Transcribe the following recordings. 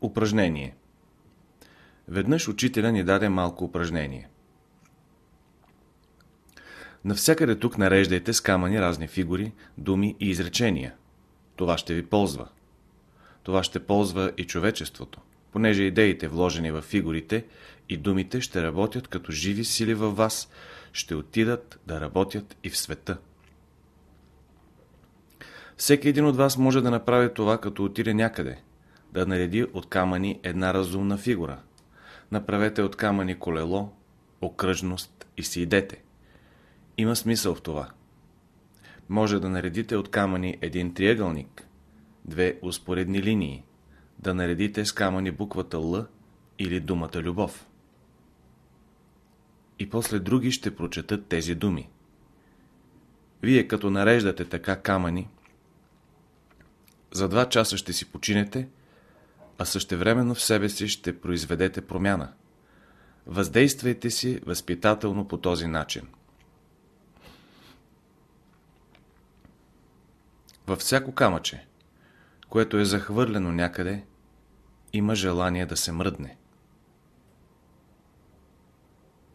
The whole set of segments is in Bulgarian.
Упражнение Веднъж учителя ни даде малко упражнение. Навсякъде тук нареждайте с камъни разни фигури, думи и изречения. Това ще ви ползва. Това ще ползва и човечеството, понеже идеите, вложени в фигурите и думите, ще работят като живи сили във вас, ще отидат да работят и в света. Всеки един от вас може да направи това, като отиде някъде, да нареди от камъни една разумна фигура. Направете от камъни колело, окръжност и си идете. Има смисъл в това. Може да наредите от камъни един триъгълник, две успоредни линии, да наредите с камъни буквата Л или думата любов. И после други ще прочетат тези думи. Вие като нареждате така камъни, за два часа ще си починете, а същевременно в себе си ще произведете промяна. Въздействайте си възпитателно по този начин. Във всяко камъче, което е захвърлено някъде, има желание да се мръдне.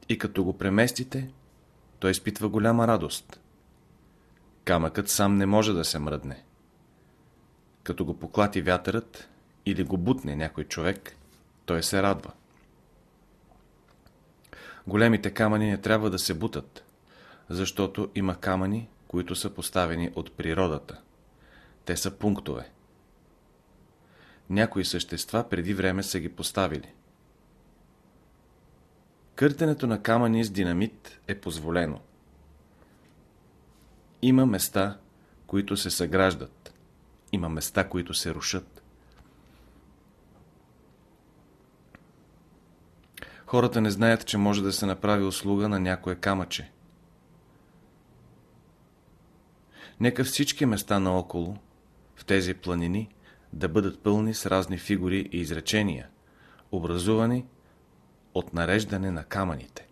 И като го преместите, той изпитва голяма радост. Камъкът сам не може да се мръдне. Като го поклати вятърът или го бутне някой човек, той се радва. Големите камъни не трябва да се бутат, защото има камъни, които са поставени от природата. Те са пунктове. Някои същества преди време са ги поставили. Къртенето на камъни с динамит е позволено. Има места, които се съграждат. Има места, които се рушат. Хората не знаят, че може да се направи услуга на някое камъче. Нека всички места наоколо, в тези планини, да бъдат пълни с разни фигури и изречения, образувани от нареждане на камъните.